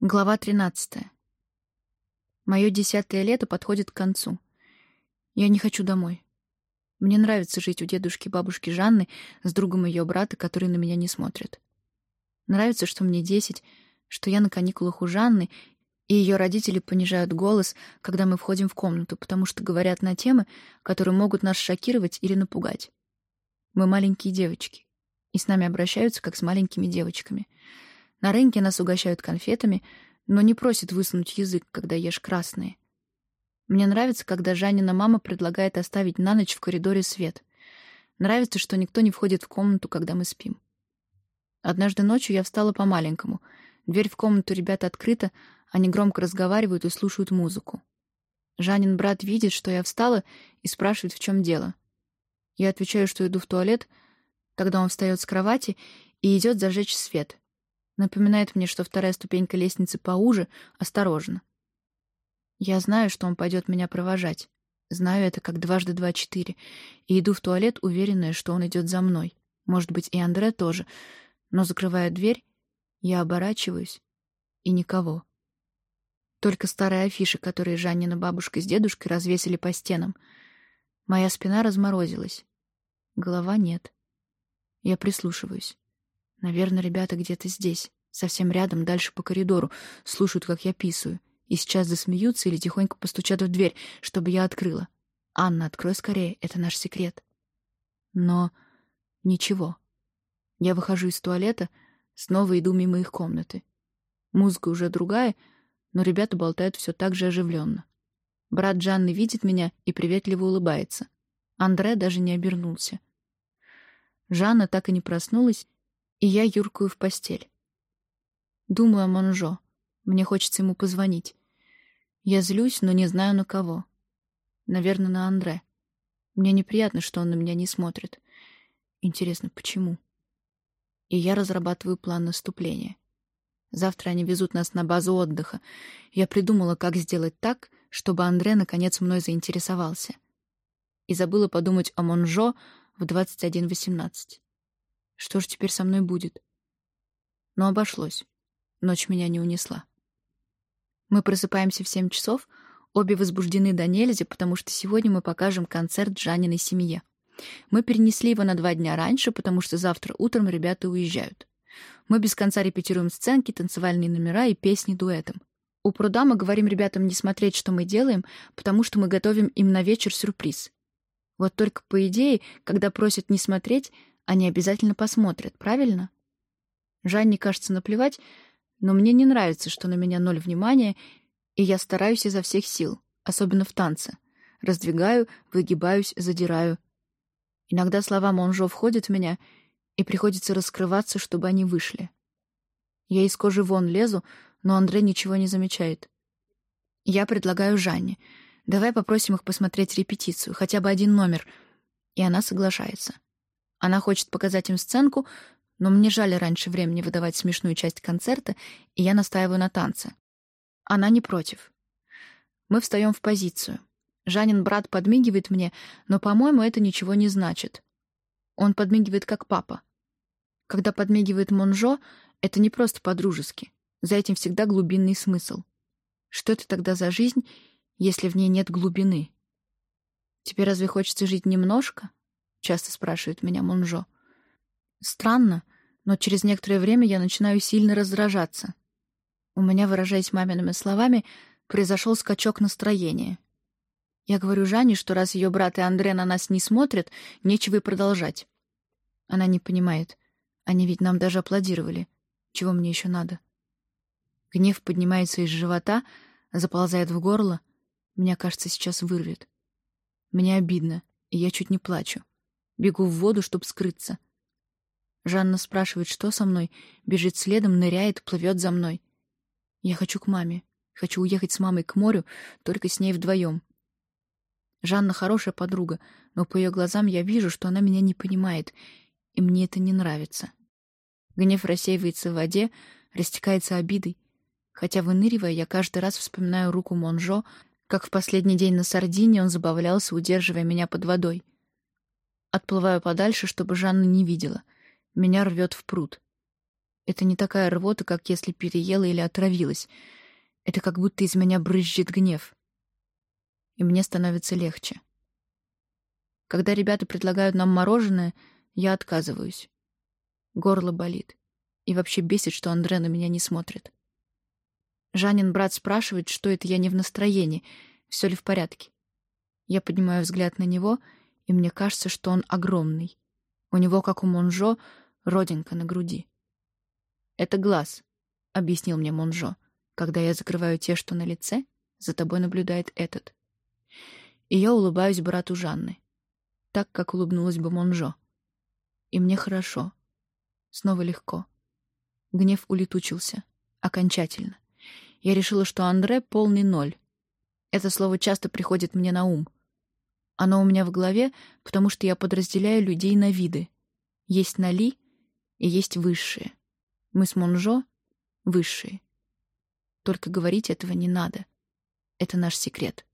Глава 13. Мое десятое лето подходит к концу. Я не хочу домой. Мне нравится жить у дедушки и бабушки Жанны с другом ее брата, который на меня не смотрит. Нравится, что мне десять, что я на каникулах у Жанны, и ее родители понижают голос, когда мы входим в комнату, потому что говорят на темы, которые могут нас шокировать или напугать. Мы маленькие девочки, и с нами обращаются как с маленькими девочками — на рынке нас угощают конфетами, но не просят высунуть язык, когда ешь красные. Мне нравится, когда Жанина мама предлагает оставить на ночь в коридоре свет. Нравится, что никто не входит в комнату, когда мы спим. Однажды ночью я встала по-маленькому. Дверь в комнату ребята открыта, они громко разговаривают и слушают музыку. Жанин брат видит, что я встала, и спрашивает, в чем дело. Я отвечаю, что иду в туалет. Тогда он встает с кровати и идет зажечь свет. Напоминает мне, что вторая ступенька лестницы поуже, осторожно. Я знаю, что он пойдет меня провожать. Знаю это как дважды два четыре. И иду в туалет, уверенная, что он идет за мной. Может быть, и Андре тоже. Но, закрывая дверь, я оборачиваюсь, и никого. Только старые афиши, которые Жаннина бабушка с дедушкой развесили по стенам. Моя спина разморозилась. Голова нет. Я прислушиваюсь. Наверное, ребята где-то здесь, совсем рядом, дальше по коридору, слушают, как я писаю, и сейчас засмеются или тихонько постучат в дверь, чтобы я открыла. «Анна, открой скорее, это наш секрет». Но ничего. Я выхожу из туалета, снова иду мимо их комнаты. Музыка уже другая, но ребята болтают все так же оживленно. Брат Джанны видит меня и приветливо улыбается. Андре даже не обернулся. Жанна так и не проснулась и я юркую в постель. Думаю о Монжо. Мне хочется ему позвонить. Я злюсь, но не знаю на кого. Наверное, на Андре. Мне неприятно, что он на меня не смотрит. Интересно, почему? И я разрабатываю план наступления. Завтра они везут нас на базу отдыха. Я придумала, как сделать так, чтобы Андре наконец мной заинтересовался. И забыла подумать о Монжо в 21.18. Что же теперь со мной будет? Но обошлось. Ночь меня не унесла. Мы просыпаемся в семь часов, обе возбуждены до нельзя, потому что сегодня мы покажем концерт Жаниной семье. Мы перенесли его на два дня раньше, потому что завтра утром ребята уезжают. Мы без конца репетируем сценки, танцевальные номера и песни дуэтом. У пруда мы говорим ребятам не смотреть, что мы делаем, потому что мы готовим им на вечер сюрприз. Вот только по идее, когда просят не смотреть, они обязательно посмотрят, правильно? Жанне кажется наплевать, но мне не нравится, что на меня ноль внимания, и я стараюсь изо всех сил, особенно в танце. Раздвигаю, выгибаюсь, задираю. Иногда слова Монжо входят в меня, и приходится раскрываться, чтобы они вышли. Я из кожи вон лезу, но Андрей ничего не замечает. Я предлагаю Жанне. Давай попросим их посмотреть репетицию, хотя бы один номер. И она соглашается. Она хочет показать им сценку, но мне жаль раньше времени выдавать смешную часть концерта, и я настаиваю на танце. Она не против. Мы встаем в позицию. Жанин брат подмигивает мне, но, по-моему, это ничего не значит. Он подмигивает как папа. Когда подмигивает Монжо, это не просто по-дружески. За этим всегда глубинный смысл. Что это тогда за жизнь, если в ней нет глубины? Тебе разве хочется жить немножко? — часто спрашивает меня Монжо. Странно, но через некоторое время я начинаю сильно раздражаться. У меня, выражаясь мамиными словами, произошел скачок настроения. Я говорю Жанне, что раз ее брат и Андре на нас не смотрят, нечего и продолжать. Она не понимает. Они ведь нам даже аплодировали. Чего мне еще надо? Гнев поднимается из живота, заползает в горло. Меня, кажется, сейчас вырвет. Мне обидно, и я чуть не плачу. Бегу в воду, чтобы скрыться. Жанна спрашивает, что со мной, бежит следом, ныряет, плывет за мной. Я хочу к маме. Хочу уехать с мамой к морю, только с ней вдвоем. Жанна хорошая подруга, но по ее глазам я вижу, что она меня не понимает, и мне это не нравится. Гнев рассеивается в воде, растекается обидой. Хотя, выныривая, я каждый раз вспоминаю руку Монжо, как в последний день на Сардине он забавлялся, удерживая меня под водой. Отплываю подальше, чтобы Жанна не видела. Меня рвет в пруд. Это не такая рвота, как если переела или отравилась. Это как будто из меня брызжет гнев. И мне становится легче. Когда ребята предлагают нам мороженое, я отказываюсь. Горло болит. И вообще бесит, что Андре на меня не смотрит. Жанин брат спрашивает, что это я не в настроении, все ли в порядке. Я поднимаю взгляд на него, и мне кажется, что он огромный. У него, как у Монжо, родинка на груди. «Это глаз», — объяснил мне Монжо. «Когда я закрываю те, что на лице, за тобой наблюдает этот». И я улыбаюсь брату Жанны так, как улыбнулась бы Монжо. И мне хорошо. Снова легко. Гнев улетучился. Окончательно. Я решила, что Андре — полный ноль. Это слово часто приходит мне на ум. Оно у меня в голове, потому что я подразделяю людей на виды. Есть Нали и есть высшие. Мы с Монжо — высшие. Только говорить этого не надо. Это наш секрет.